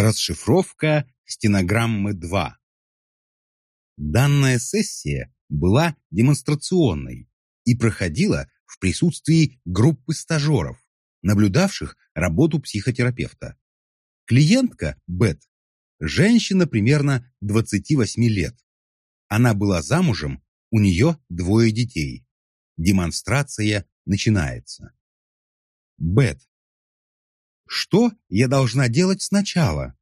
Расшифровка стенограммы 2. Данная сессия была демонстрационной и проходила в присутствии группы стажеров, наблюдавших работу психотерапевта. Клиентка Бет – женщина примерно 28 лет. Она была замужем, у нее двое детей. Демонстрация начинается. Бет. Что я должна делать сначала?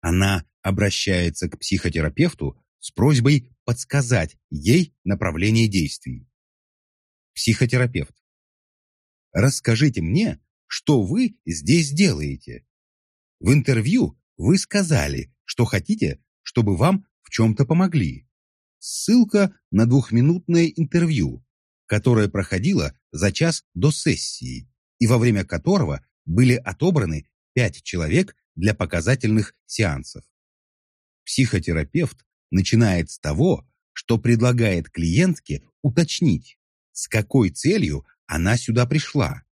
Она обращается к психотерапевту с просьбой подсказать ей направление действий. Психотерапевт. Расскажите мне, что вы здесь делаете. В интервью вы сказали, что хотите, чтобы вам в чем-то помогли. Ссылка на двухминутное интервью, которое проходило за час до сессии и во время которого были отобраны пять человек для показательных сеансов. Психотерапевт начинает с того, что предлагает клиентке уточнить, с какой целью она сюда пришла,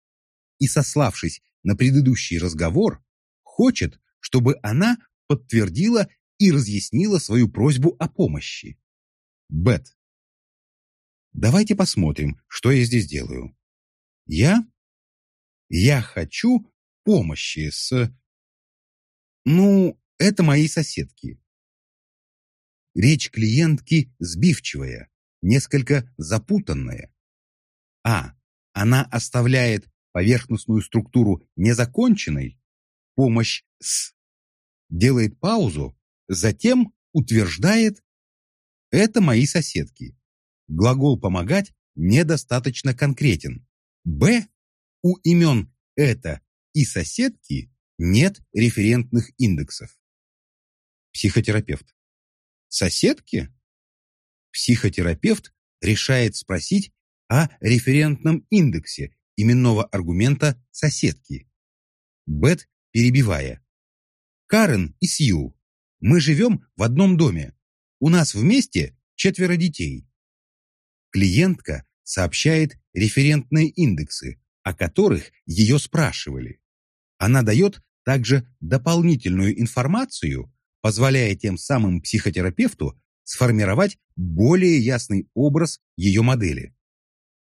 и, сославшись на предыдущий разговор, хочет, чтобы она подтвердила и разъяснила свою просьбу о помощи. Бет. Давайте посмотрим, что я здесь делаю. Я? Я хочу помощи с... Ну, это мои соседки. Речь клиентки сбивчивая, несколько запутанная. А. Она оставляет поверхностную структуру незаконченной, помощь с. Делает паузу, затем утверждает «это мои соседки». Глагол «помогать» недостаточно конкретен. Б. У имен «это» и «соседки» нет референтных индексов. Психотерапевт. Соседки? Психотерапевт решает спросить о референтном индексе именного аргумента соседки. Бет, перебивая. Карен и Сью, мы живем в одном доме. У нас вместе четверо детей. Клиентка сообщает референтные индексы, о которых ее спрашивали. Она дает также дополнительную информацию, позволяя тем самым психотерапевту сформировать более ясный образ ее модели.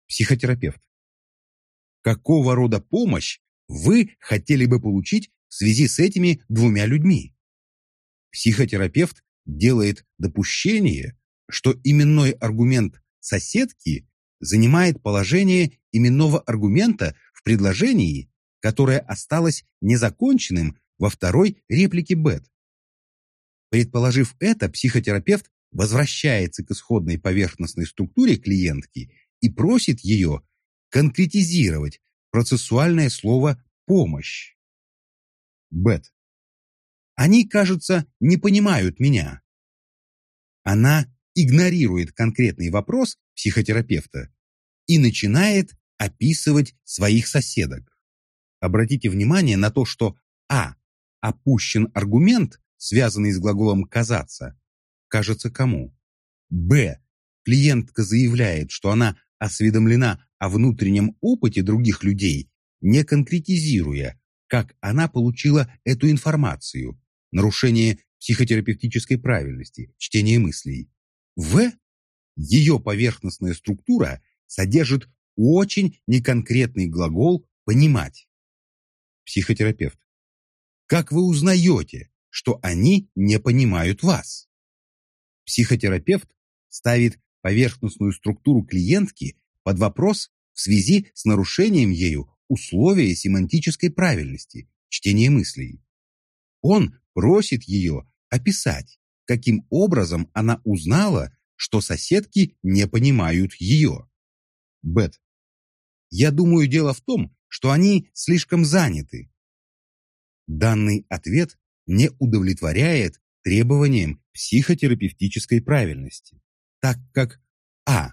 Психотерапевт. Какого рода помощь вы хотели бы получить в связи с этими двумя людьми? Психотерапевт делает допущение, что именной аргумент соседки занимает положение именного аргумента в предложении, которое осталось незаконченным во второй реплике Бет. Предположив это, психотерапевт возвращается к исходной поверхностной структуре клиентки и просит ее конкретизировать процессуальное слово «помощь». Бет. Они, кажется, не понимают меня. Она игнорирует конкретный вопрос психотерапевта и начинает описывать своих соседок. Обратите внимание на то, что а. опущен аргумент, связанный с глаголом «казаться», кажется кому. Б. Клиентка заявляет, что она осведомлена о внутреннем опыте других людей, не конкретизируя, как она получила эту информацию, нарушение психотерапевтической правильности, чтение мыслей. В. Ее поверхностная структура содержит очень неконкретный глагол «понимать». Психотерапевт. Как вы узнаете, что они не понимают вас. Психотерапевт ставит поверхностную структуру клиентки под вопрос в связи с нарушением ею условия семантической правильности, чтения мыслей. Он просит ее описать, каким образом она узнала, что соседки не понимают ее. Бет. Я думаю, дело в том, что они слишком заняты. Данный ответ не удовлетворяет требованиям психотерапевтической правильности, так как а.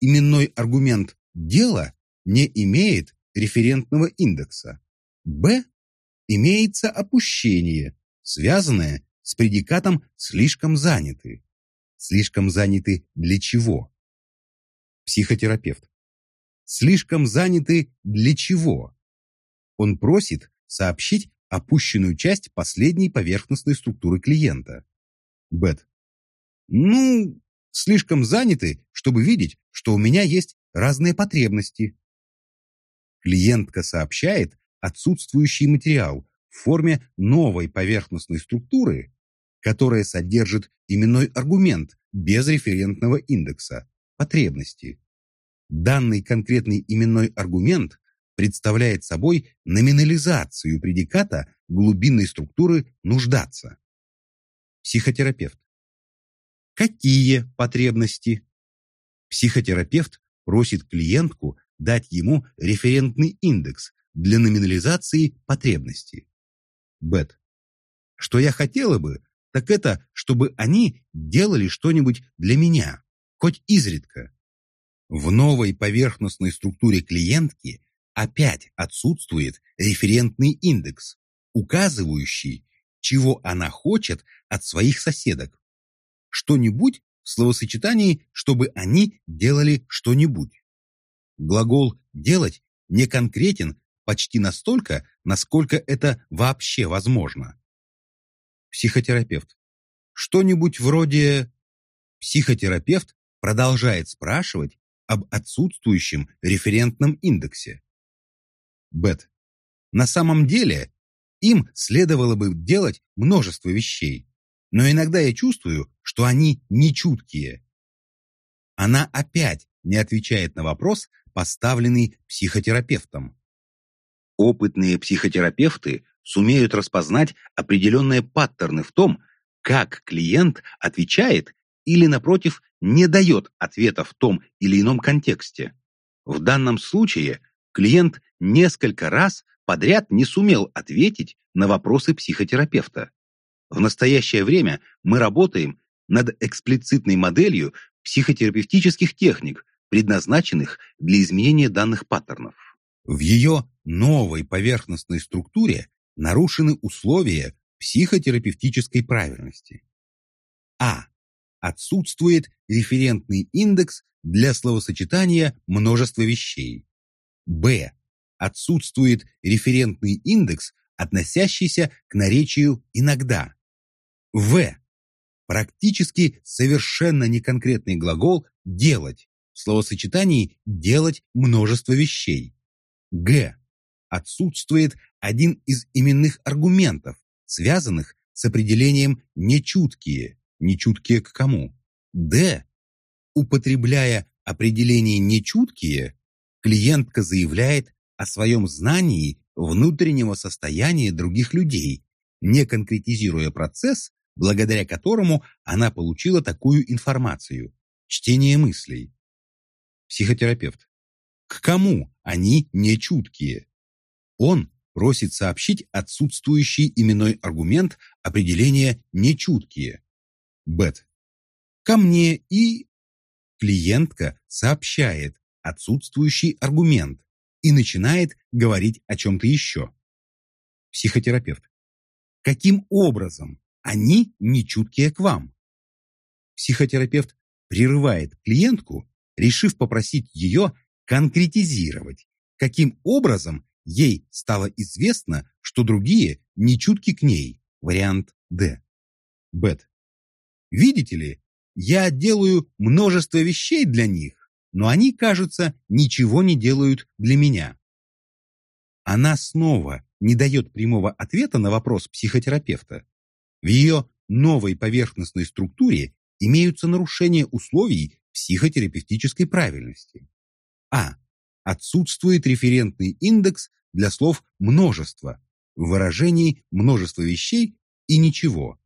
Именной аргумент «дело» не имеет референтного индекса, б. Имеется опущение, связанное с предикатом «слишком заняты». Слишком заняты для чего? Психотерапевт. Слишком заняты для чего? Он просит сообщить опущенную часть последней поверхностной структуры клиента. Бет. Ну, слишком заняты, чтобы видеть, что у меня есть разные потребности. Клиентка сообщает отсутствующий материал в форме новой поверхностной структуры, которая содержит именной аргумент без референтного индекса потребности. Данный конкретный именной аргумент представляет собой номинализацию предиката глубинной структуры «нуждаться». Психотерапевт. Какие потребности? Психотерапевт просит клиентку дать ему референтный индекс для номинализации потребности. Бет. Что я хотела бы, так это, чтобы они делали что-нибудь для меня, хоть изредка. В новой поверхностной структуре клиентки опять отсутствует референтный индекс, указывающий, чего она хочет от своих соседок. Что-нибудь в словосочетании, чтобы они делали что-нибудь. Глагол «делать» не конкретен почти настолько, насколько это вообще возможно. Психотерапевт. Что-нибудь вроде... Психотерапевт продолжает спрашивать об отсутствующем референтном индексе. Бет. На самом деле, им следовало бы делать множество вещей, но иногда я чувствую, что они нечуткие. Она опять не отвечает на вопрос, поставленный психотерапевтом. Опытные психотерапевты сумеют распознать определенные паттерны в том, как клиент отвечает или, напротив, не дает ответа в том или ином контексте. В данном случае клиент несколько раз подряд не сумел ответить на вопросы психотерапевта. В настоящее время мы работаем над эксплицитной моделью психотерапевтических техник, предназначенных для изменения данных паттернов. В ее новой поверхностной структуре нарушены условия психотерапевтической правильности. А. Отсутствует референтный индекс для словосочетания множества вещей. Б. Отсутствует референтный индекс, относящийся к наречию «иногда». В. Практически совершенно неконкретный глагол «делать» в словосочетании «делать множество вещей». Г. Отсутствует один из именных аргументов, связанных с определением «нечуткие». Нечуткие к кому? Д. Употребляя определение «нечуткие», клиентка заявляет о своем знании внутреннего состояния других людей, не конкретизируя процесс, благодаря которому она получила такую информацию – чтение мыслей. Психотерапевт. К кому они нечуткие? Он просит сообщить отсутствующий именной аргумент определения «нечуткие». Бет. Ко мне и... Клиентка сообщает отсутствующий аргумент и начинает говорить о чем-то еще. Психотерапевт. Каким образом они нечуткие к вам? Психотерапевт прерывает клиентку, решив попросить ее конкретизировать, каким образом Ей стало известно, что другие не чутки к ней. Вариант Д. Бет. Видите ли, я делаю множество вещей для них, но они, кажется, ничего не делают для меня. Она снова не дает прямого ответа на вопрос психотерапевта. В ее новой поверхностной структуре имеются нарушения условий психотерапевтической правильности. А. Отсутствует референтный индекс для слов «множество», в выражении «множество вещей» и «ничего».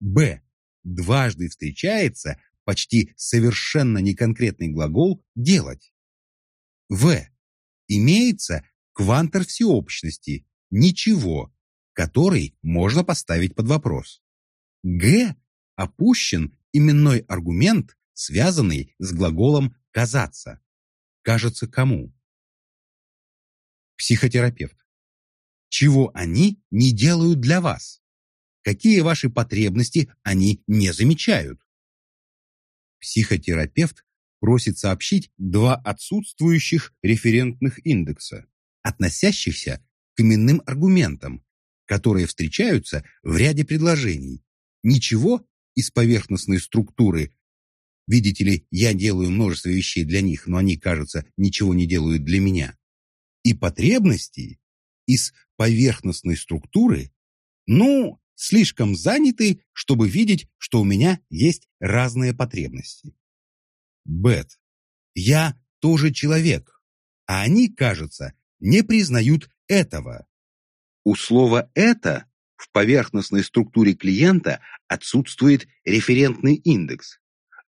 Б. Дважды встречается почти совершенно неконкретный глагол «делать». В. Имеется квантор всеобщности «ничего», который можно поставить под вопрос. Г. Опущен именной аргумент, связанный с глаголом «казаться». Кажется кому? психотерапевт. Чего они не делают для вас? Какие ваши потребности они не замечают? Психотерапевт просит сообщить два отсутствующих референтных индекса, относящихся к именным аргументам, которые встречаются в ряде предложений. Ничего из поверхностной структуры Видите ли, я делаю множество вещей для них, но они, кажется, ничего не делают для меня. И потребности из поверхностной структуры, ну, слишком заняты, чтобы видеть, что у меня есть разные потребности. Бет. Я тоже человек, а они, кажется, не признают этого. У слова «это» в поверхностной структуре клиента отсутствует референтный индекс.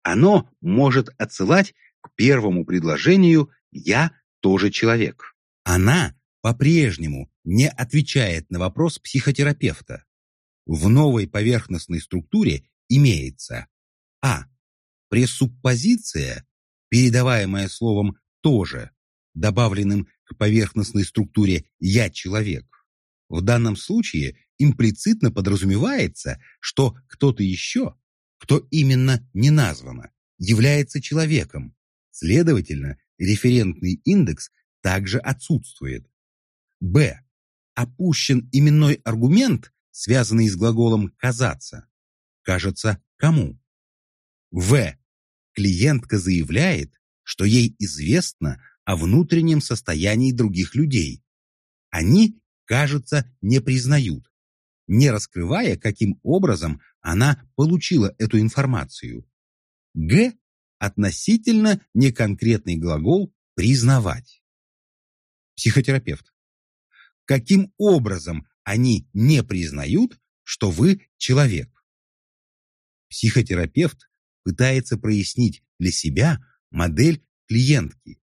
Оно может отсылать к первому предложению «я тоже человек». Она по-прежнему не отвечает на вопрос психотерапевта. В новой поверхностной структуре имеется а. Пресуппозиция, передаваемая словом «тоже», добавленным к поверхностной структуре «я человек». В данном случае имплицитно подразумевается, что кто-то еще кто именно не названо, является человеком. Следовательно, референтный индекс также отсутствует. Б. Опущен именной аргумент, связанный с глаголом «казаться». Кажется, кому? В. Клиентка заявляет, что ей известно о внутреннем состоянии других людей. Они, кажется, не признают, не раскрывая, каким образом она получила эту информацию. Г – относительно неконкретный глагол «признавать». Психотерапевт. Каким образом они не признают, что вы человек? Психотерапевт пытается прояснить для себя модель клиентки.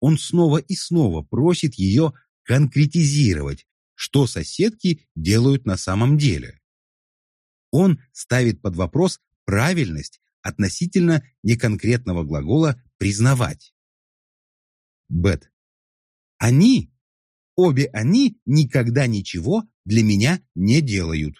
Он снова и снова просит ее конкретизировать, что соседки делают на самом деле. Он ставит под вопрос правильность относительно неконкретного глагола «признавать». Бет. Они, обе они никогда ничего для меня не делают.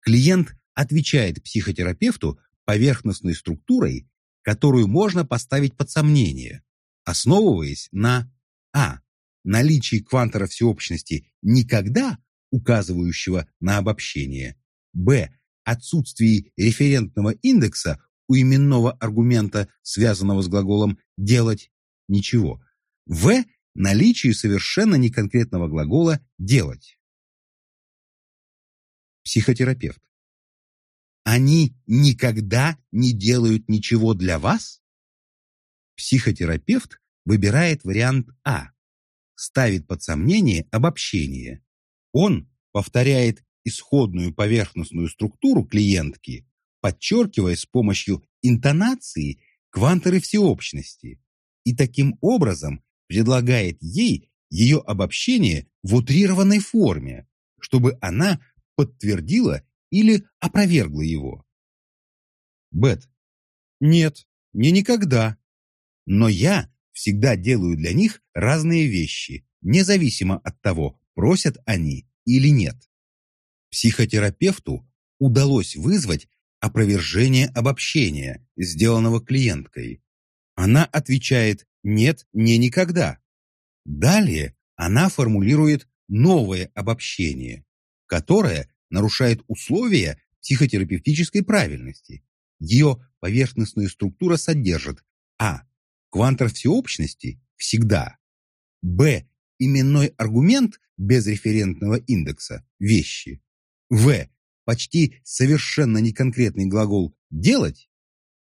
Клиент отвечает психотерапевту поверхностной структурой, которую можно поставить под сомнение, основываясь на А наличии квантора всеобщности никогда, указывающего на обобщение, б. отсутствии референтного индекса у именного аргумента, связанного с глаголом «делать» ничего, в. наличии совершенно неконкретного глагола «делать». Психотерапевт. Они никогда не делают ничего для вас? Психотерапевт выбирает вариант А ставит под сомнение обобщение. Он повторяет исходную поверхностную структуру клиентки, подчеркивая с помощью интонации кванторы всеобщности и таким образом предлагает ей ее обобщение в утрированной форме, чтобы она подтвердила или опровергла его. Бет. Нет, не никогда. Но я всегда делаю для них разные вещи, независимо от того, просят они или нет. Психотерапевту удалось вызвать опровержение обобщения, сделанного клиенткой. Она отвечает «нет, не никогда». Далее она формулирует новое обобщение, которое нарушает условия психотерапевтической правильности. Ее поверхностная структура содержит а. Квантор всеобщности всегда. Б. Именной аргумент без референтного индекса – вещи. В. Почти совершенно неконкретный глагол «делать».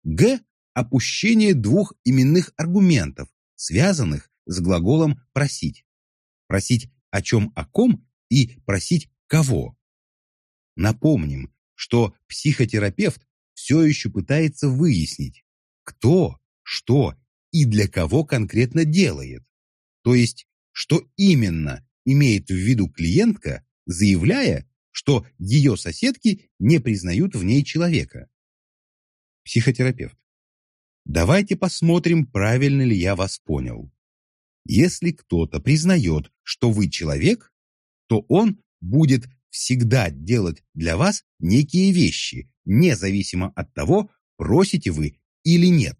Г. Опущение двух именных аргументов, связанных с глаголом «просить». Просить о чем о ком и просить кого. Напомним, что психотерапевт все еще пытается выяснить, кто, что и для кого конкретно делает. То есть, что именно имеет в виду клиентка, заявляя, что ее соседки не признают в ней человека. Психотерапевт. Давайте посмотрим, правильно ли я вас понял. Если кто-то признает, что вы человек, то он будет всегда делать для вас некие вещи, независимо от того, просите вы или нет.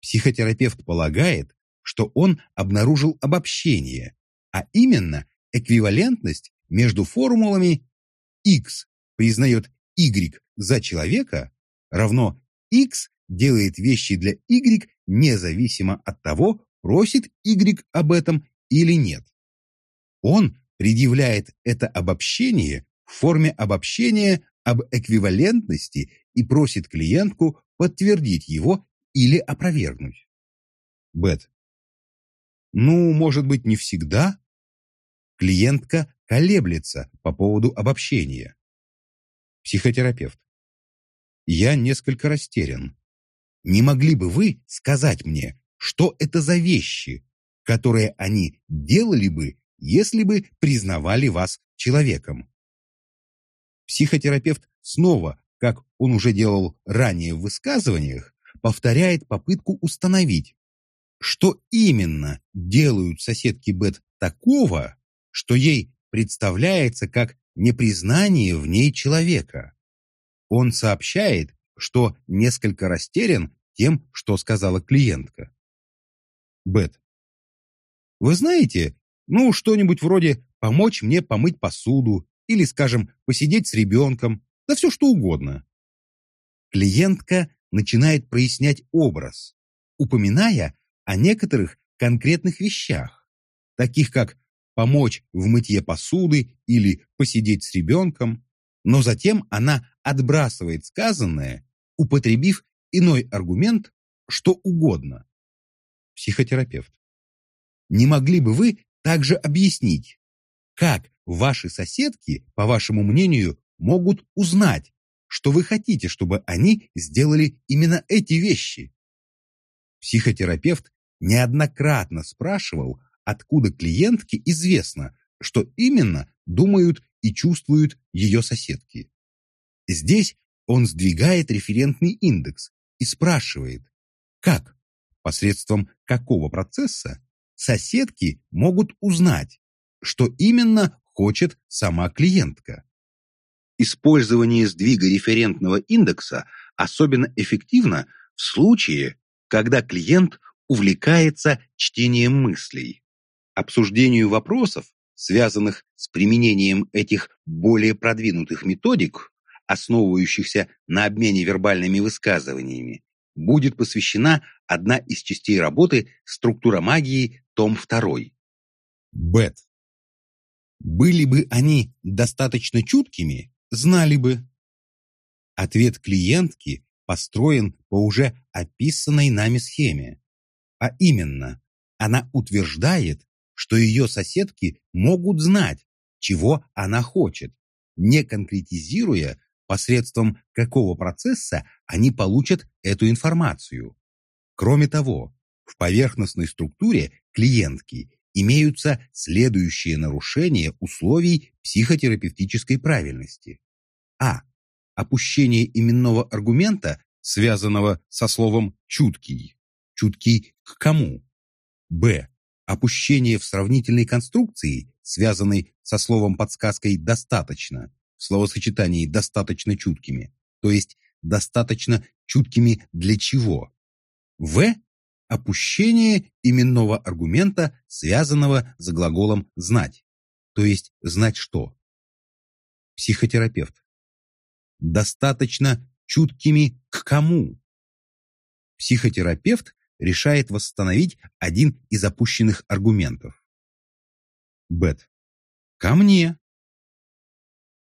Психотерапевт полагает, что он обнаружил обобщение, а именно эквивалентность между формулами x признает y за человека равно x делает вещи для y независимо от того, просит y об этом или нет. Он предъявляет это обобщение в форме обобщения об эквивалентности и просит клиентку подтвердить его или опровергнуть. Бет. Ну, может быть, не всегда. Клиентка колеблется по поводу обобщения. Психотерапевт. Я несколько растерян. Не могли бы вы сказать мне, что это за вещи, которые они делали бы, если бы признавали вас человеком? Психотерапевт снова, как он уже делал ранее в высказываниях, повторяет попытку установить, что именно делают соседки Бет такого, что ей представляется как непризнание в ней человека. Он сообщает, что несколько растерян тем, что сказала клиентка. Бет. Вы знаете, ну, что-нибудь вроде «помочь мне помыть посуду» или, скажем, «посидеть с ребенком», да все что угодно. Клиентка начинает прояснять образ, упоминая о некоторых конкретных вещах, таких как помочь в мытье посуды или посидеть с ребенком, но затем она отбрасывает сказанное, употребив иной аргумент, что угодно. Психотерапевт. Не могли бы вы также объяснить, как ваши соседки, по вашему мнению, могут узнать, что вы хотите, чтобы они сделали именно эти вещи? Психотерапевт неоднократно спрашивал, откуда клиентке известно, что именно думают и чувствуют ее соседки. Здесь он сдвигает референтный индекс и спрашивает, как, посредством какого процесса соседки могут узнать, что именно хочет сама клиентка. Использование сдвига референтного индекса особенно эффективно в случае, когда клиент увлекается чтением мыслей. Обсуждению вопросов, связанных с применением этих более продвинутых методик, основывающихся на обмене вербальными высказываниями, будет посвящена одна из частей работы «Структура магии», том 2. Бет. Были бы они достаточно чуткими, знали бы. Ответ клиентки построен по уже описанной нами схеме. А именно, она утверждает, что ее соседки могут знать, чего она хочет, не конкретизируя, посредством какого процесса они получат эту информацию. Кроме того, в поверхностной структуре клиентки имеются следующие нарушения условий психотерапевтической правильности. А. Опущение именного аргумента, связанного со словом «чуткий». Чуткий к кому? Б. Опущение в сравнительной конструкции, связанной со словом подсказкой «достаточно», в словосочетании «достаточно чуткими», то есть «достаточно чуткими для чего?» В. Опущение именного аргумента, связанного с глаголом «знать», то есть «знать что». Психотерапевт. Достаточно чуткими к кому? Психотерапевт решает восстановить один из опущенных аргументов. Бет. Ко мне.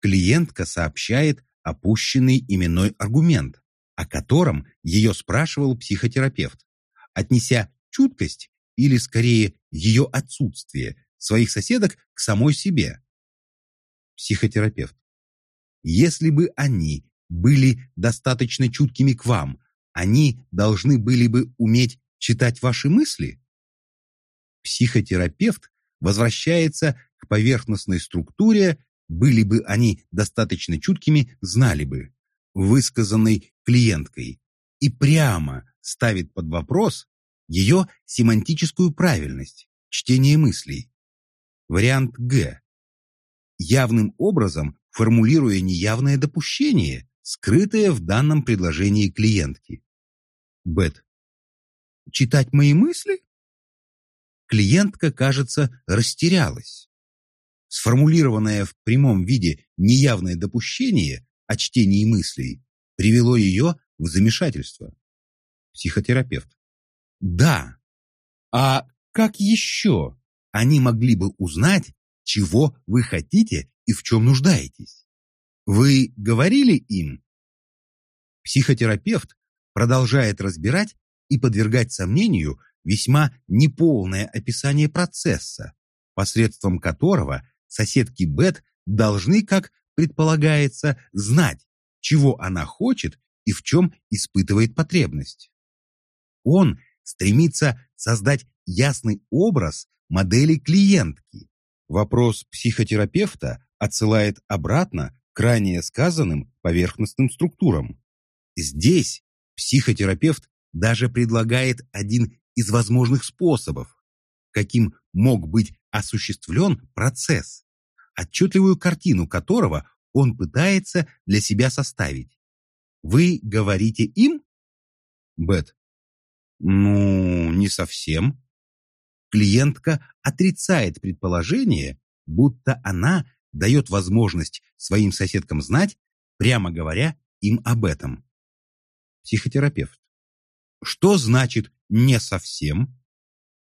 Клиентка сообщает опущенный именной аргумент, о котором ее спрашивал психотерапевт, отнеся чуткость или, скорее, ее отсутствие своих соседок к самой себе. Психотерапевт. Если бы они были достаточно чуткими к вам, они должны были бы уметь читать ваши мысли? Психотерапевт возвращается к поверхностной структуре, были бы они достаточно чуткими, знали бы, высказанной клиенткой, и прямо ставит под вопрос ее семантическую правильность, чтение мыслей. Вариант Г. Явным образом формулируя неявное допущение, скрытое в данном предложении клиентки. Бет читать мои мысли? Клиентка, кажется, растерялась. сформулированное в прямом виде неявное допущение о чтении мыслей привело ее в замешательство. Психотерапевт. Да. А как еще они могли бы узнать, чего вы хотите и в чем нуждаетесь? Вы говорили им? Психотерапевт продолжает разбирать и подвергать сомнению весьма неполное описание процесса, посредством которого соседки Бет должны, как предполагается, знать, чего она хочет и в чем испытывает потребность. Он стремится создать ясный образ модели клиентки. Вопрос психотерапевта отсылает обратно к ранее сказанным поверхностным структурам. Здесь психотерапевт даже предлагает один из возможных способов, каким мог быть осуществлен процесс, отчетливую картину которого он пытается для себя составить. Вы говорите им? Бет. Ну, не совсем. Клиентка отрицает предположение, будто она дает возможность своим соседкам знать, прямо говоря им об этом. Психотерапевт. Что значит «не совсем»?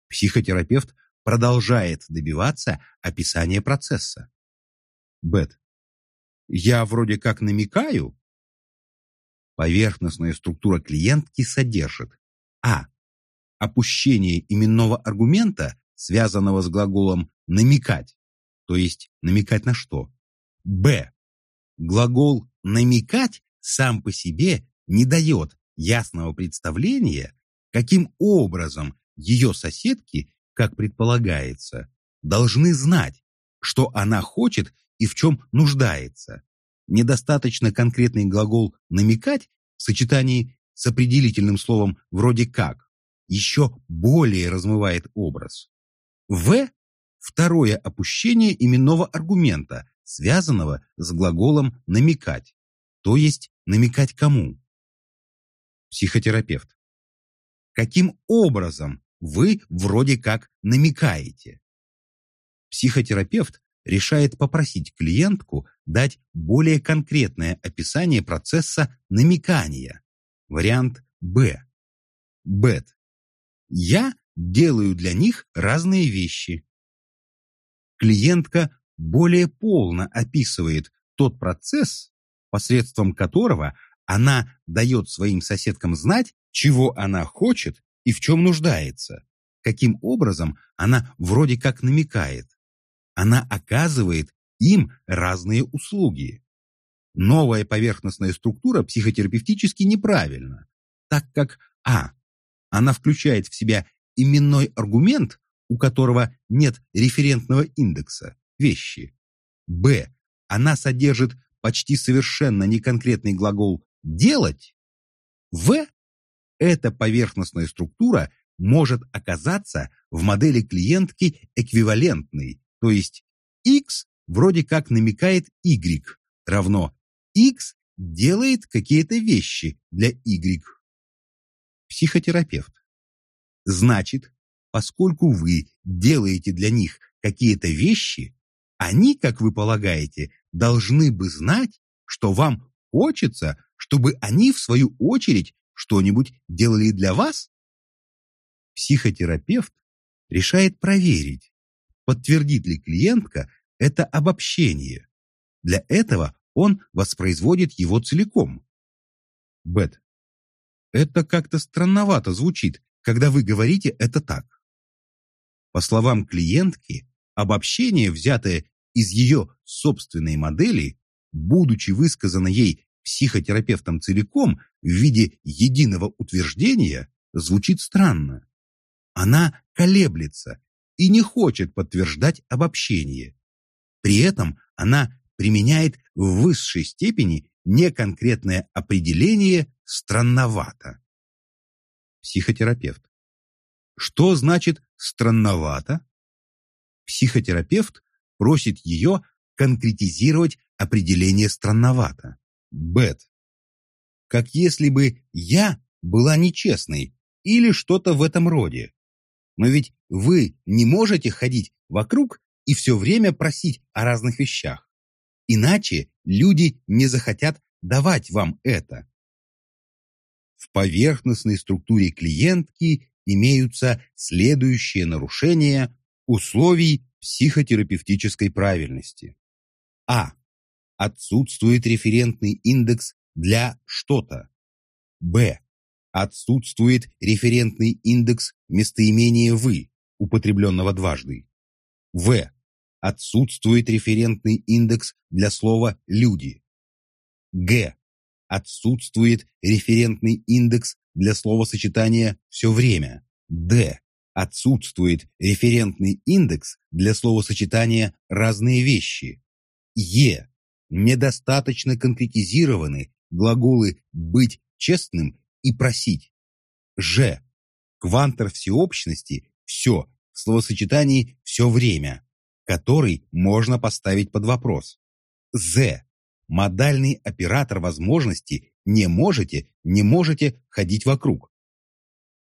Психотерапевт продолжает добиваться описания процесса. Бет. Я вроде как намекаю. Поверхностная структура клиентки содержит а. Опущение именного аргумента, связанного с глаголом «намекать», то есть намекать на что. б. Глагол «намекать» сам по себе не дает ясного представления, каким образом ее соседки, как предполагается, должны знать, что она хочет и в чем нуждается. Недостаточно конкретный глагол «намекать» в сочетании с определительным словом «вроде как» еще более размывает образ. В – второе опущение именного аргумента, связанного с глаголом «намекать», то есть намекать кому? Психотерапевт. Каким образом вы вроде как намекаете? Психотерапевт решает попросить клиентку дать более конкретное описание процесса намекания. Вариант Б. Бет. Я делаю для них разные вещи. Клиентка более полно описывает тот процесс, посредством которого она дает своим соседкам знать, чего она хочет и в чем нуждается, каким образом она вроде как намекает она оказывает им разные услуги. Новая поверхностная структура психотерапевтически неправильна, так как а. Она включает в себя именной аргумент, у которого нет референтного индекса, вещи. б. Она содержит почти совершенно неконкретный глагол «делать». в. Эта поверхностная структура может оказаться в модели клиентки эквивалентной, то есть x вроде как намекает y равно x делает какие-то вещи для y. Психотерапевт. Значит, поскольку вы делаете для них какие-то вещи, они, как вы полагаете, должны бы знать, что вам хочется, чтобы они, в свою очередь, что-нибудь делали для вас? Психотерапевт решает проверить, подтвердит ли клиентка это обобщение. Для этого он воспроизводит его целиком. Бет. Это как-то странновато звучит, когда вы говорите это так. По словам клиентки, обобщение, взятое из ее собственной модели, будучи высказано ей психотерапевтом целиком в виде единого утверждения, звучит странно. Она колеблется и не хочет подтверждать обобщение. При этом она применяет в высшей степени неконкретное определение «странновато». Психотерапевт. Что значит «странновато»? Психотерапевт просит ее конкретизировать определение «странновато». Бет. Как если бы я была нечестной или что-то в этом роде. Но ведь вы не можете ходить вокруг и все время просить о разных вещах. Иначе люди не захотят давать вам это. В поверхностной структуре клиентки имеются следующие нарушения условий психотерапевтической правильности. А. Отсутствует референтный индекс для что-то. Б. Отсутствует референтный индекс местоимения «вы», употребленного дважды. В. Отсутствует референтный индекс для слова «люди». Г. Отсутствует референтный индекс для словосочетания «все время». Д. Отсутствует референтный индекс для словосочетания «разные вещи». Е. Недостаточно конкретизированы глаголы «быть честным» и «просить». Ж. Квантор всеобщности «все» в словосочетании «все время», который можно поставить под вопрос. З. Модальный оператор возможности «не можете, не можете ходить вокруг».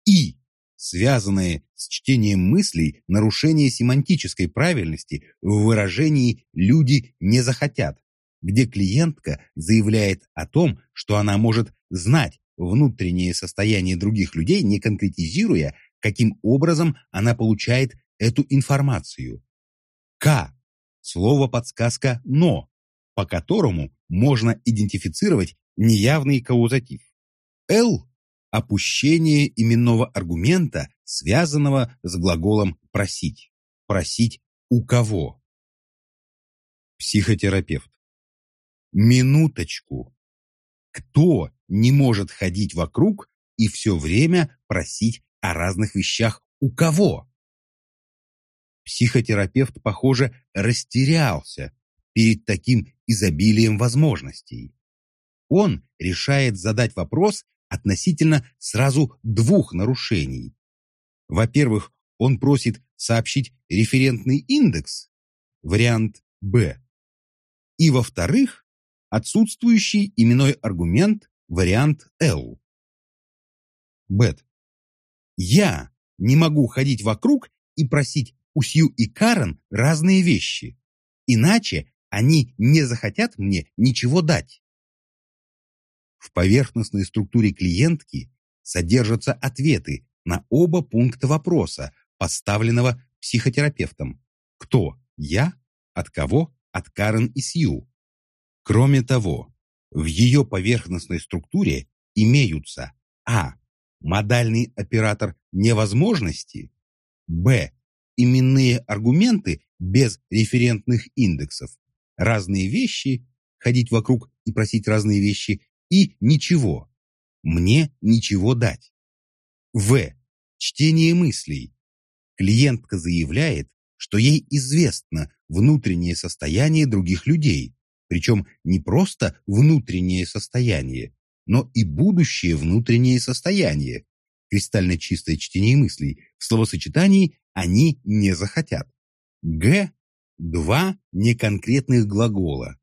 И. Связанные с чтением мыслей нарушение семантической правильности в выражении «люди не захотят», где клиентка заявляет о том, что она может знать внутреннее состояние других людей, не конкретизируя, каким образом она получает эту информацию. К. Слово-подсказка «но», по которому можно идентифицировать неявный каузатив. Л. Опущение именного аргумента, связанного с глаголом «просить». Просить у кого? Психотерапевт. Минуточку. Кто не может ходить вокруг и все время просить о разных вещах у кого? Психотерапевт, похоже, растерялся перед таким изобилием возможностей. Он решает задать вопрос относительно сразу двух нарушений. Во-первых, он просит сообщить референтный индекс, вариант Б. И во-вторых, отсутствующий именной аргумент, вариант Л. Бет. Я не могу ходить вокруг и просить у Сью и Карен разные вещи. Иначе они не захотят мне ничего дать. В поверхностной структуре клиентки содержатся ответы на оба пункта вопроса, поставленного психотерапевтом. Кто? Я? От кого? От Карен и Сью. Кроме того, в ее поверхностной структуре имеются А. Модальный оператор невозможности Б именные аргументы без референтных индексов, разные вещи, ходить вокруг и просить разные вещи, и ничего. Мне ничего дать. В. Чтение мыслей. Клиентка заявляет, что ей известно внутреннее состояние других людей, причем не просто внутреннее состояние, но и будущее внутреннее состояние, кристально чистое чтение мыслей, в словосочетании они не захотят. Г. Два неконкретных глагола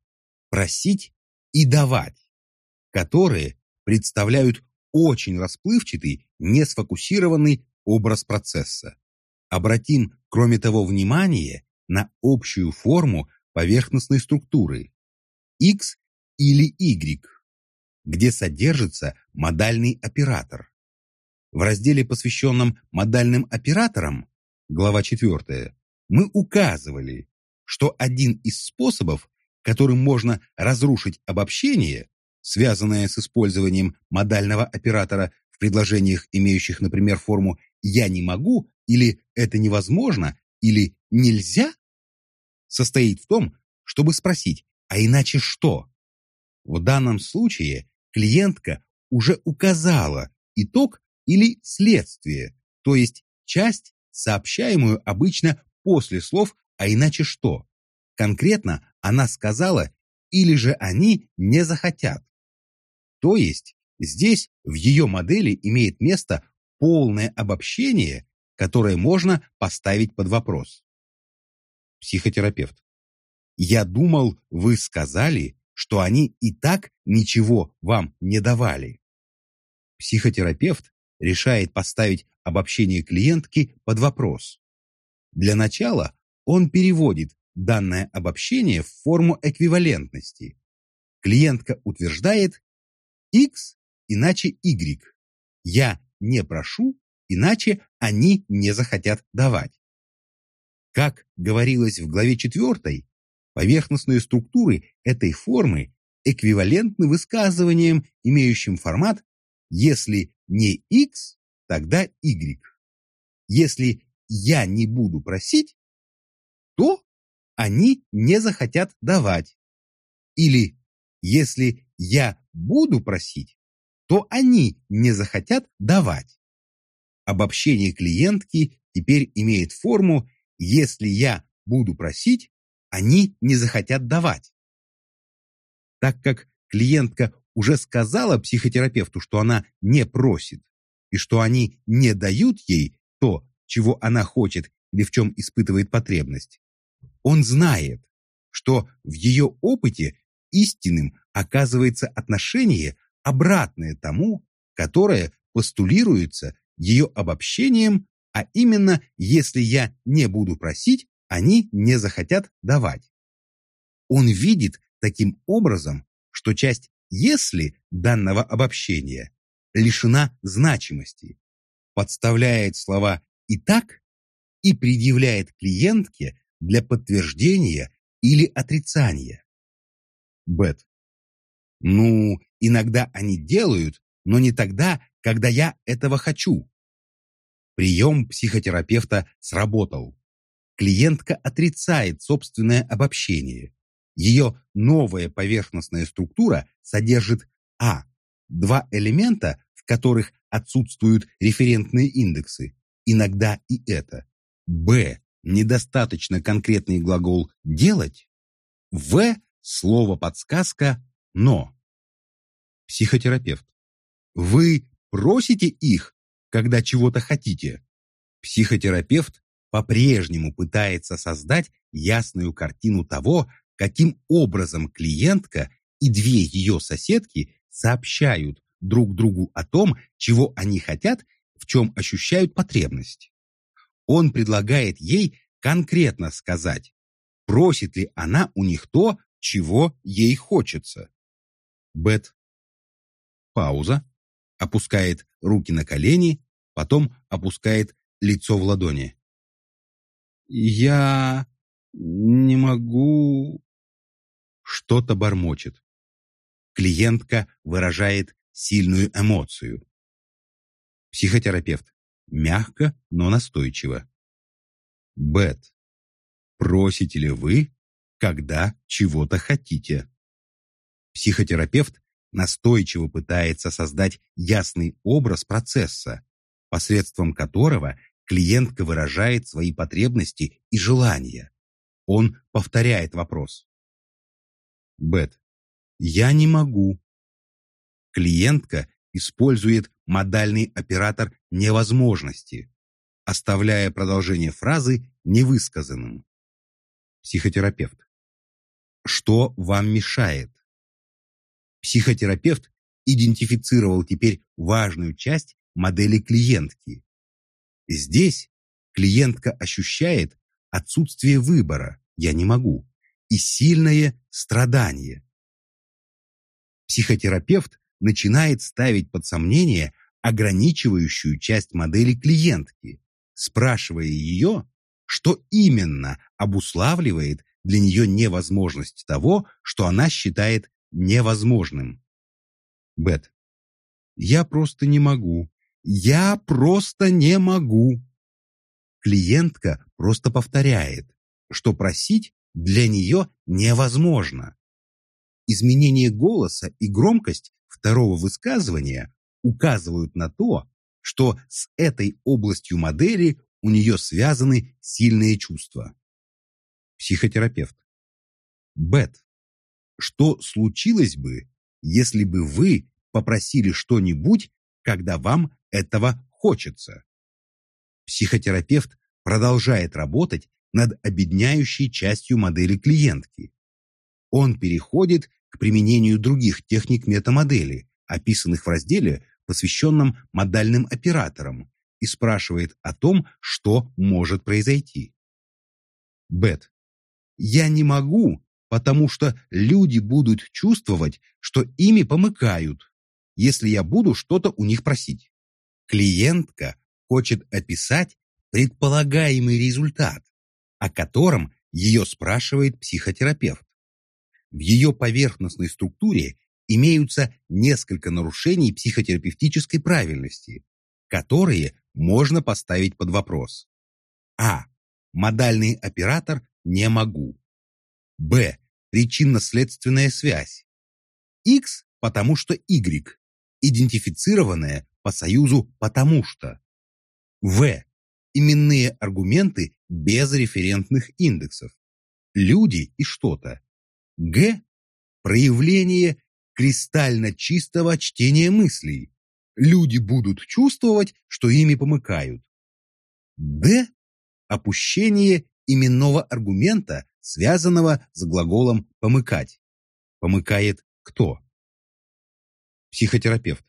«просить» и «давать», которые представляют очень расплывчатый, несфокусированный образ процесса. Обратим, кроме того, внимание на общую форму поверхностной структуры X или Y, где содержится модальный оператор. В разделе, посвященном модальным операторам, глава 4, мы указывали, что один из способов, которым можно разрушить обобщение, связанное с использованием модального оператора в предложениях, имеющих, например, форму «я не могу» или «это невозможно» или «нельзя», состоит в том, чтобы спросить «а иначе что?». В данном случае клиентка уже указала итог или следствие, то есть часть сообщаемую обычно после слов «а иначе что?». Конкретно она сказала «или же они не захотят». То есть здесь в ее модели имеет место полное обобщение, которое можно поставить под вопрос. Психотерапевт. Я думал, вы сказали, что они и так ничего вам не давали. Психотерапевт решает поставить обобщение клиентки под вопрос. Для начала он переводит данное обобщение в форму эквивалентности. Клиентка утверждает X иначе Y. Я не прошу, иначе они не захотят давать. Как говорилось в главе 4, поверхностные структуры этой формы эквивалентны высказываниям, имеющим формат «если не X, тогда Y». Если я не буду просить, то они не захотят давать. Или если я буду просить, то они не захотят давать. Обобщение клиентки теперь имеет форму «если я буду просить, они не захотят давать». Так как клиентка уже сказала психотерапевту, что она не просит, и что они не дают ей то, чего она хочет или в чем испытывает потребность, он знает, что в ее опыте истинным оказывается отношение, обратное тому, которое постулируется ее обобщением, а именно, если я не буду просить, они не захотят давать. Он видит таким образом, что часть «если» данного обобщения лишена значимости, подставляет слова «и так» и предъявляет клиентке для подтверждения или отрицания. Бет. Ну, иногда они делают, но не тогда, когда я этого хочу. Прием психотерапевта сработал. Клиентка отрицает собственное обобщение. Ее новая поверхностная структура содержит А. Два элемента, в которых отсутствуют референтные индексы, иногда и это. Б. Недостаточно конкретный глагол «делать». В. Слово-подсказка «но». Психотерапевт. Вы просите их, когда чего-то хотите. Психотерапевт по-прежнему пытается создать ясную картину того, каким образом клиентка и две ее соседки сообщают друг другу о том, чего они хотят, в чем ощущают потребность. Он предлагает ей конкретно сказать, просит ли она у них то, чего ей хочется. Бет. Пауза. Опускает руки на колени, потом опускает лицо в ладони. «Я не могу...» Что-то бормочет. Клиентка выражает сильную эмоцию. Психотерапевт. Мягко, но настойчиво. Бет. Просите ли вы, когда чего-то хотите? Психотерапевт настойчиво пытается создать ясный образ процесса, посредством которого клиентка выражает свои потребности и желания. Он повторяет вопрос. Бет. Я не могу. Клиентка использует модальный оператор невозможности, оставляя продолжение фразы невысказанным. Психотерапевт. Что вам мешает? Психотерапевт идентифицировал теперь важную часть модели клиентки. Здесь клиентка ощущает отсутствие выбора «я не могу» и сильное страдание. Психотерапевт начинает ставить под сомнение ограничивающую часть модели клиентки, спрашивая ее, что именно обуславливает для нее невозможность того, что она считает невозможным. Бет. Я просто не могу. Я просто не могу. Клиентка просто повторяет, что просить для нее невозможно. Изменение голоса и громкость второго высказывания указывают на то, что с этой областью модели у нее связаны сильные чувства. Психотерапевт. Бет, что случилось бы, если бы вы попросили что-нибудь, когда вам этого хочется? Психотерапевт продолжает работать над обедняющей частью модели клиентки. Он переходит к применению других техник метамодели, описанных в разделе, посвященном модальным операторам, и спрашивает о том, что может произойти. Бет. Я не могу, потому что люди будут чувствовать, что ими помыкают, если я буду что-то у них просить. Клиентка хочет описать предполагаемый результат, о котором ее спрашивает психотерапевт. В ее поверхностной структуре имеются несколько нарушений психотерапевтической правильности, которые можно поставить под вопрос. А. Модальный оператор «не могу». Б. Причинно-следственная связь. X, потому что Y, идентифицированная по союзу «потому что». В. Именные аргументы без референтных индексов. Люди и что-то. Г. Проявление кристально чистого чтения мыслей. Люди будут чувствовать, что ими помыкают. Д. Опущение именного аргумента, связанного с глаголом «помыкать». Помыкает кто? Психотерапевт.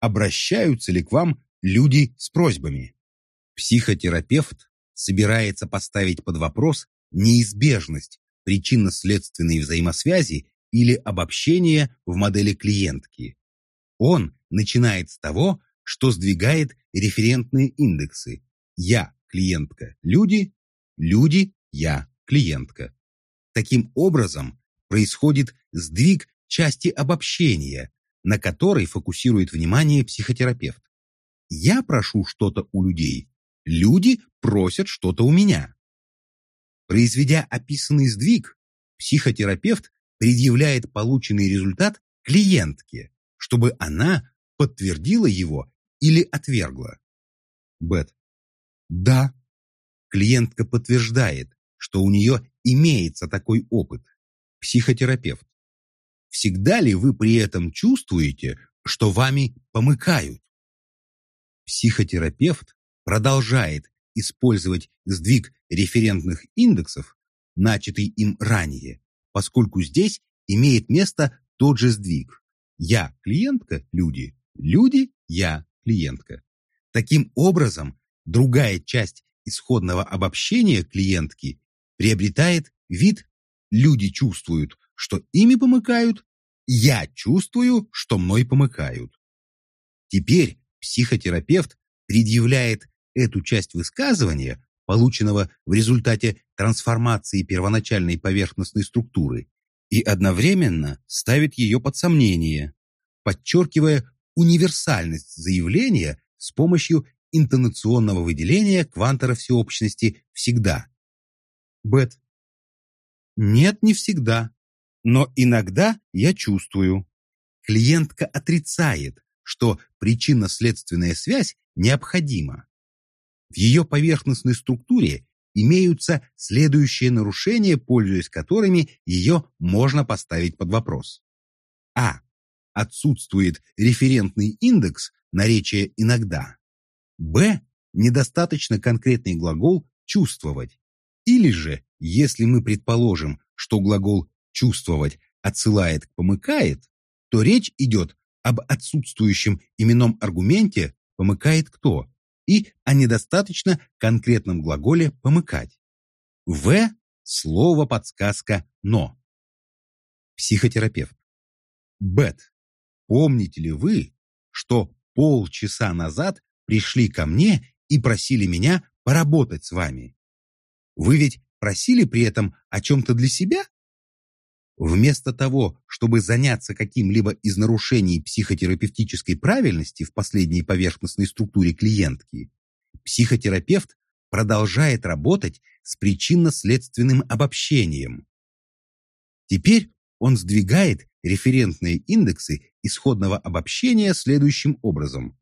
Обращаются ли к вам люди с просьбами? Психотерапевт собирается поставить под вопрос неизбежность причинно-следственной взаимосвязи или обобщения в модели клиентки. Он начинает с того, что сдвигает референтные индексы «я» клиентка, люди, люди, я клиентка. Таким образом, происходит сдвиг части обобщения, на которой фокусирует внимание психотерапевт. Я прошу что-то у людей, люди просят что-то у меня. Произведя описанный сдвиг, психотерапевт предъявляет полученный результат клиентке, чтобы она подтвердила его или отвергла. Бет. Да. Клиентка подтверждает, что у нее имеется такой опыт. Психотерапевт. Всегда ли вы при этом чувствуете, что вами помыкают? Психотерапевт продолжает использовать сдвиг референтных индексов, начатый им ранее, поскольку здесь имеет место тот же сдвиг. Я клиентка, люди, люди, я клиентка. Таким образом, другая часть исходного обобщения клиентки приобретает вид «люди чувствуют, что ими помыкают, я чувствую, что мной помыкают». Теперь психотерапевт предъявляет эту часть высказывания полученного в результате трансформации первоначальной поверхностной структуры, и одновременно ставит ее под сомнение, подчеркивая универсальность заявления с помощью интонационного выделения квантора всеобщности «всегда». Бет. Нет, не всегда. Но иногда я чувствую. Клиентка отрицает, что причинно-следственная связь необходима. В ее поверхностной структуре имеются следующие нарушения, пользуясь которыми ее можно поставить под вопрос. А. Отсутствует референтный индекс наречия «иногда». Б. Недостаточно конкретный глагол «чувствовать». Или же, если мы предположим, что глагол «чувствовать» отсылает к «помыкает», то речь идет об отсутствующем именном аргументе «помыкает кто?» И о недостаточно конкретном глаголе «помыкать». В – слово подсказка «но». Психотерапевт. Бет, помните ли вы, что полчаса назад пришли ко мне и просили меня поработать с вами? Вы ведь просили при этом о чем-то для себя? Вместо того, чтобы заняться каким-либо из нарушений психотерапевтической правильности в последней поверхностной структуре клиентки, психотерапевт продолжает работать с причинно-следственным обобщением. Теперь он сдвигает референтные индексы исходного обобщения следующим образом.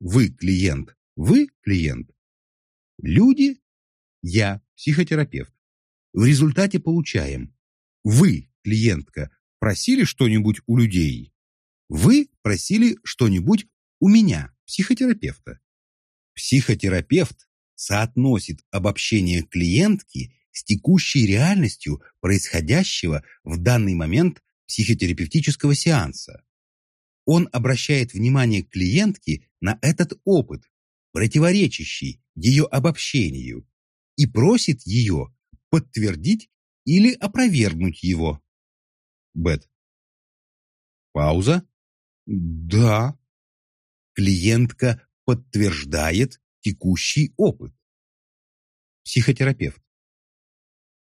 Вы клиент, вы клиент. Люди, я психотерапевт. В результате получаем вы, клиентка, просили что-нибудь у людей? Вы просили что-нибудь у меня, психотерапевта. Психотерапевт соотносит обобщение клиентки с текущей реальностью происходящего в данный момент психотерапевтического сеанса. Он обращает внимание клиентки на этот опыт, противоречащий ее обобщению, и просит ее подтвердить или опровергнуть его. Бет. Пауза. Да. Клиентка подтверждает текущий опыт. Психотерапевт.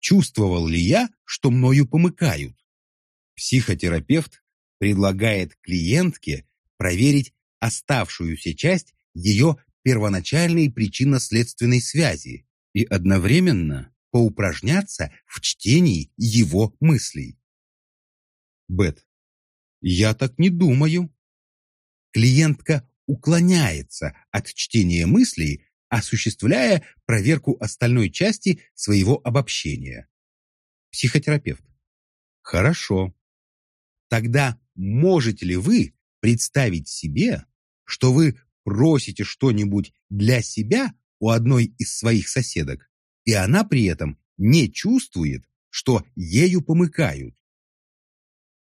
Чувствовал ли я, что мною помыкают? Психотерапевт предлагает клиентке проверить оставшуюся часть ее первоначальной причинно-следственной связи и одновременно поупражняться в чтении его мыслей. Бет. Я так не думаю. Клиентка уклоняется от чтения мыслей, осуществляя проверку остальной части своего обобщения. Психотерапевт. Хорошо. Тогда можете ли вы представить себе, что вы просите что-нибудь для себя у одной из своих соседок, и она при этом не чувствует, что ею помыкают?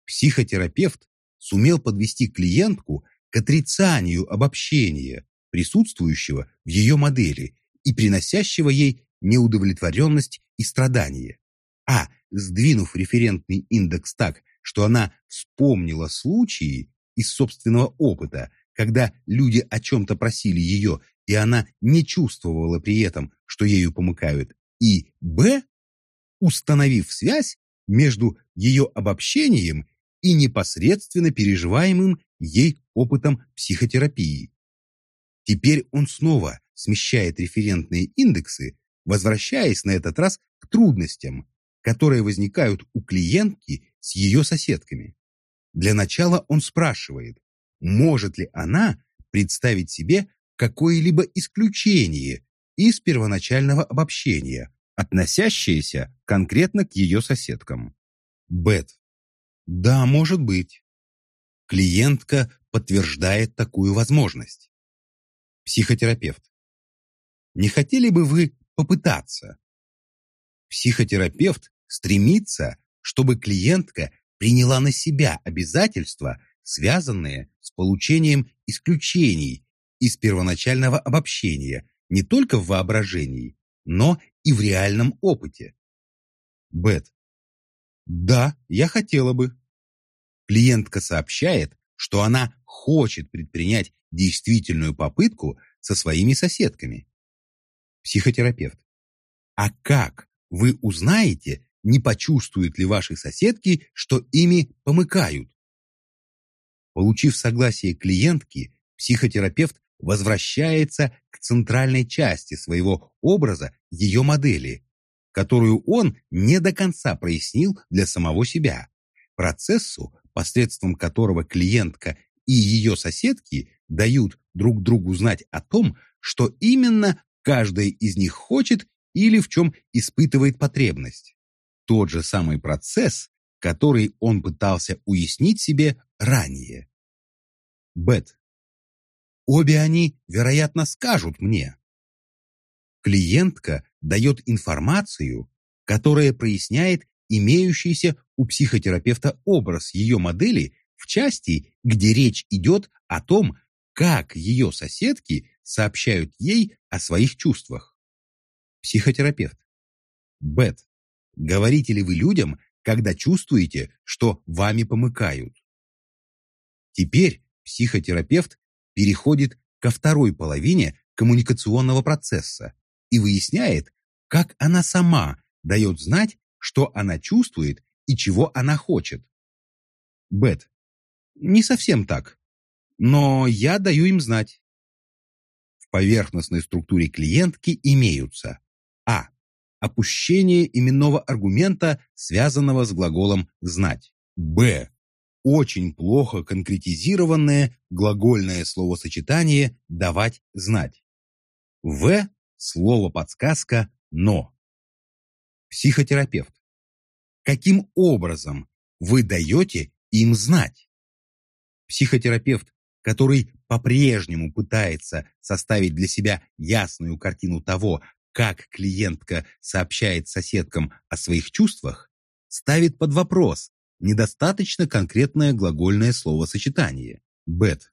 Психотерапевт сумел подвести клиентку к отрицанию обобщения, присутствующего в ее модели и приносящего ей неудовлетворенность и страдания. А, сдвинув референтный индекс так, что она вспомнила случаи из собственного опыта, когда люди о чем-то просили ее, и она не чувствовала при этом, что ею помыкают, и б, установив связь между ее обобщением и непосредственно переживаемым ей опытом психотерапии. Теперь он снова смещает референтные индексы, возвращаясь на этот раз к трудностям, которые возникают у клиентки с ее соседками. Для начала он спрашивает, может ли она представить себе какое-либо исключение из первоначального обобщения, относящееся конкретно к ее соседкам. Бет. Да, может быть. Клиентка подтверждает такую возможность. Психотерапевт. Не хотели бы вы попытаться? Психотерапевт стремится, чтобы клиентка приняла на себя обязательства, связанные с получением исключений из первоначального обобщения не только в воображении, но и в реальном опыте. Бет. Да, я хотела бы. Клиентка сообщает, что она хочет предпринять действительную попытку со своими соседками. Психотерапевт. А как вы узнаете, не почувствуют ли ваши соседки, что ими помыкают? Получив согласие клиентки, психотерапевт возвращается к центральной части своего образа ее модели, которую он не до конца прояснил для самого себя, процессу, посредством которого клиентка и ее соседки дают друг другу знать о том, что именно каждая из них хочет или в чем испытывает потребность. Тот же самый процесс, который он пытался уяснить себе ранее. Бет. Обе они, вероятно, скажут мне. Клиентка дает информацию, которая проясняет имеющийся у психотерапевта образ ее модели в части, где речь идет о том, как ее соседки сообщают ей о своих чувствах. Психотерапевт. Бет. Говорите ли вы людям, когда чувствуете, что вами помыкают? Теперь психотерапевт переходит ко второй половине коммуникационного процесса и выясняет, как она сама дает знать, что она чувствует и чего она хочет. Бет. Не совсем так. Но я даю им знать. В поверхностной структуре клиентки имеются А. Опущение именного аргумента, связанного с глаголом «знать». Б. Очень плохо конкретизированное глагольное словосочетание «давать знать». В. Слово-подсказка «но». Психотерапевт. Каким образом вы даете им знать? Психотерапевт, который по-прежнему пытается составить для себя ясную картину того, как клиентка сообщает соседкам о своих чувствах, ставит под вопрос недостаточно конкретное глагольное словосочетание «бет».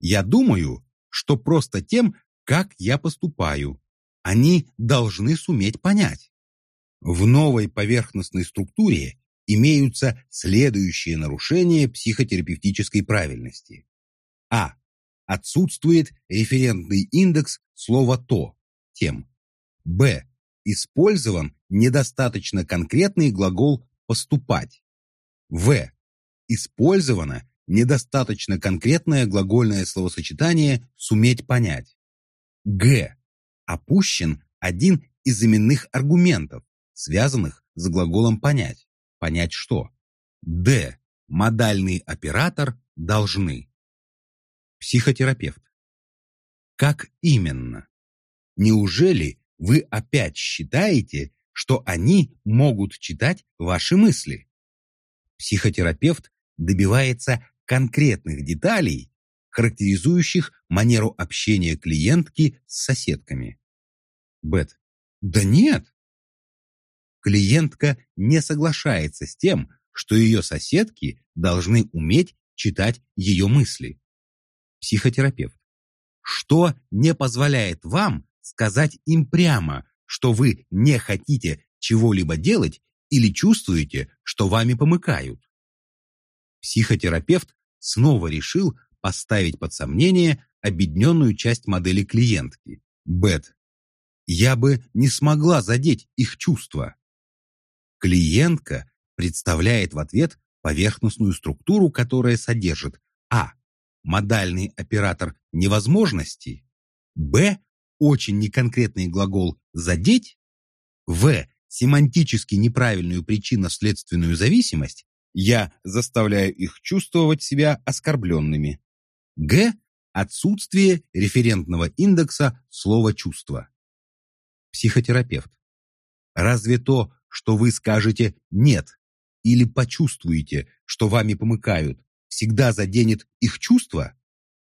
Я думаю, что просто тем, как я поступаю. они должны суметь понять. В новой поверхностной структуре имеются следующие нарушения психотерапевтической правильности. А. Отсутствует референтный индекс слова «то» тем. Б. Использован недостаточно конкретный глагол «поступать». В. Использовано недостаточно конкретное глагольное словосочетание «суметь понять». Г. Опущен один из именных аргументов, связанных с глаголом «понять». Понять что? Д. Модальный оператор должны. Психотерапевт. Как именно? Неужели вы опять считаете, что они могут читать ваши мысли? Психотерапевт добивается конкретных деталей, характеризующих манеру общения клиентки с соседками. Бет. Да нет. Клиентка не соглашается с тем, что ее соседки должны уметь читать ее мысли. Психотерапевт. Что не позволяет вам сказать им прямо, что вы не хотите чего-либо делать или чувствуете, что вами помыкают? Психотерапевт снова решил поставить под сомнение объединенную часть модели клиентки. Бет. Я бы не смогла задеть их чувства. Клиентка представляет в ответ поверхностную структуру, которая содержит а. Модальный оператор невозможности, б. Очень неконкретный глагол «задеть», в. Семантически неправильную причинно-следственную зависимость я заставляю их чувствовать себя оскорбленными. Г. Отсутствие референтного индекса слова «чувство». Психотерапевт. Разве то, что вы скажете «нет» или почувствуете, что вами помыкают, всегда заденет их чувства?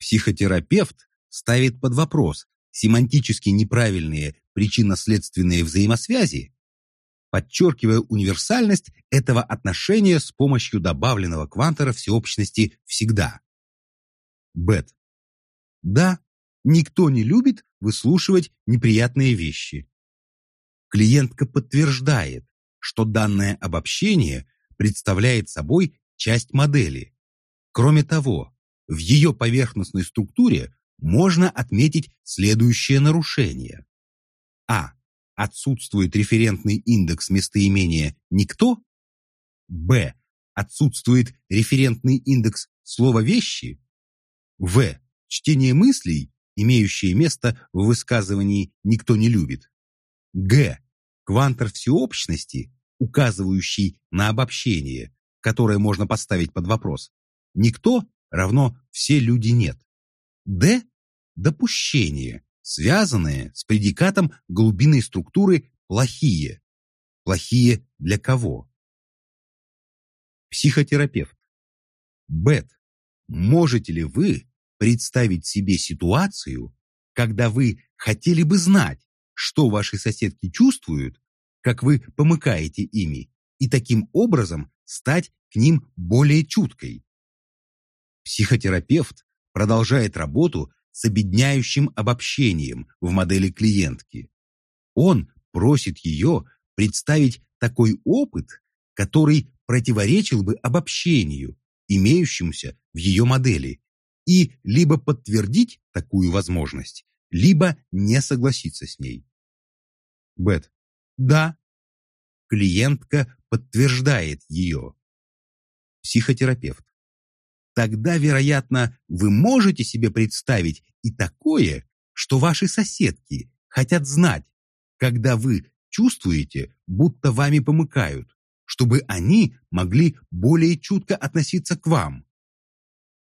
Психотерапевт ставит под вопрос семантически неправильные причинно-следственные взаимосвязи подчеркивая универсальность этого отношения с помощью добавленного квантора всеобщности всегда. Бет. Да, никто не любит выслушивать неприятные вещи. Клиентка подтверждает, что данное обобщение представляет собой часть модели. Кроме того, в ее поверхностной структуре можно отметить следующее нарушение. А отсутствует референтный индекс местоимения «никто», б. отсутствует референтный индекс слова «вещи», в. чтение мыслей, имеющие место в высказывании «никто не любит», г. квантор всеобщности, указывающий на обобщение, которое можно поставить под вопрос. Никто равно все люди нет. Д. Допущение, связанные с предикатом глубинной структуры «плохие». Плохие для кого? Психотерапевт. Бет, можете ли вы представить себе ситуацию, когда вы хотели бы знать, что ваши соседки чувствуют, как вы помыкаете ими, и таким образом стать к ним более чуткой? Психотерапевт продолжает работу с обедняющим обобщением в модели клиентки. Он просит ее представить такой опыт, который противоречил бы обобщению, имеющемуся в ее модели, и либо подтвердить такую возможность, либо не согласиться с ней. Бет. Да. Клиентка подтверждает ее. Психотерапевт тогда, вероятно, вы можете себе представить и такое, что ваши соседки хотят знать, когда вы чувствуете, будто вами помыкают, чтобы они могли более чутко относиться к вам.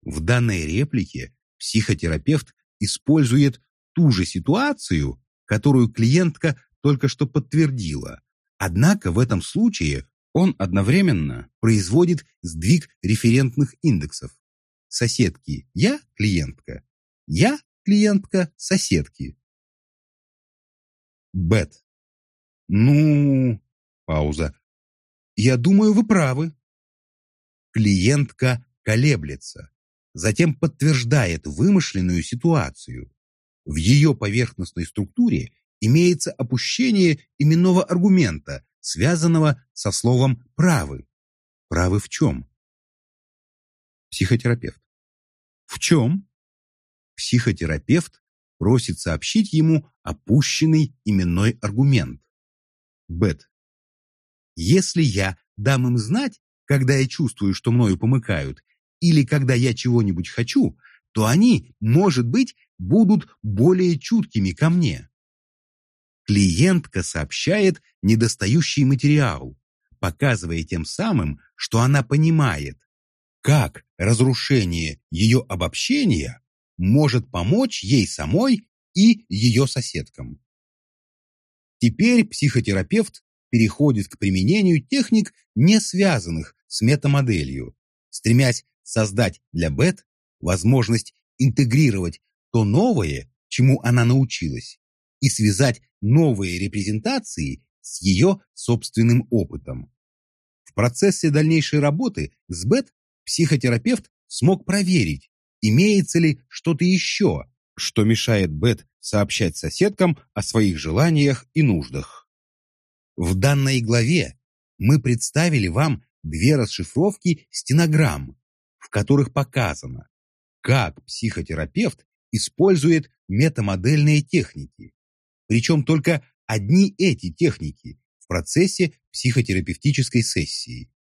В данной реплике психотерапевт использует ту же ситуацию, которую клиентка только что подтвердила. Однако в этом случае он одновременно производит сдвиг референтных индексов. Соседки «я» – клиентка, «я» – клиентка соседки. Бет. Ну, пауза. Я думаю, вы правы. Клиентка колеблется, затем подтверждает вымышленную ситуацию. В ее поверхностной структуре имеется опущение именного аргумента, связанного со словом «правы». Правы в чем? Психотерапевт. В чем? Психотерапевт просит сообщить ему опущенный именной аргумент. Бет. Если я дам им знать, когда я чувствую, что мною помыкают, или когда я чего-нибудь хочу, то они, может быть, будут более чуткими ко мне. Клиентка сообщает недостающий материал, показывая тем самым, что она понимает, как разрушение ее обобщения может помочь ей самой и ее соседкам. Теперь психотерапевт переходит к применению техник, не связанных с метамоделью, стремясь создать для Бет возможность интегрировать то новое, чему она научилась, и связать новые репрезентации с ее собственным опытом. В процессе дальнейшей работы с Бет психотерапевт смог проверить, имеется ли что-то еще, что мешает Бет сообщать соседкам о своих желаниях и нуждах. В данной главе мы представили вам две расшифровки стенограмм, в которых показано, как психотерапевт использует метамодельные техники. Причем только одни эти техники в процессе психотерапевтической сессии.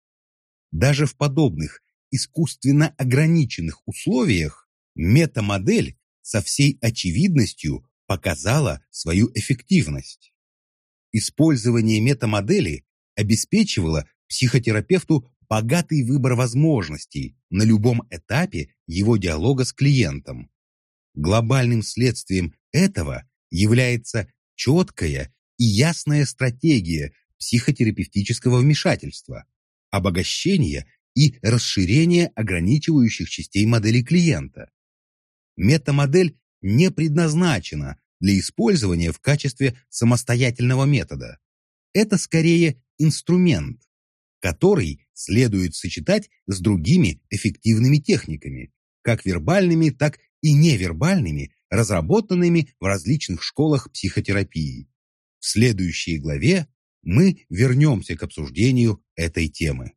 Даже в подобных искусственно ограниченных условиях метамодель со всей очевидностью показала свою эффективность. Использование метамодели обеспечивало психотерапевту богатый выбор возможностей на любом этапе его диалога с клиентом. Глобальным следствием этого является четкая и ясная стратегия психотерапевтического вмешательства, обогащения и расширения ограничивающих частей модели клиента. Метамодель не предназначена для использования в качестве самостоятельного метода. Это скорее инструмент, который следует сочетать с другими эффективными техниками, как вербальными, так и невербальными, разработанными в различных школах психотерапии. В следующей главе мы вернемся к обсуждению этой темы.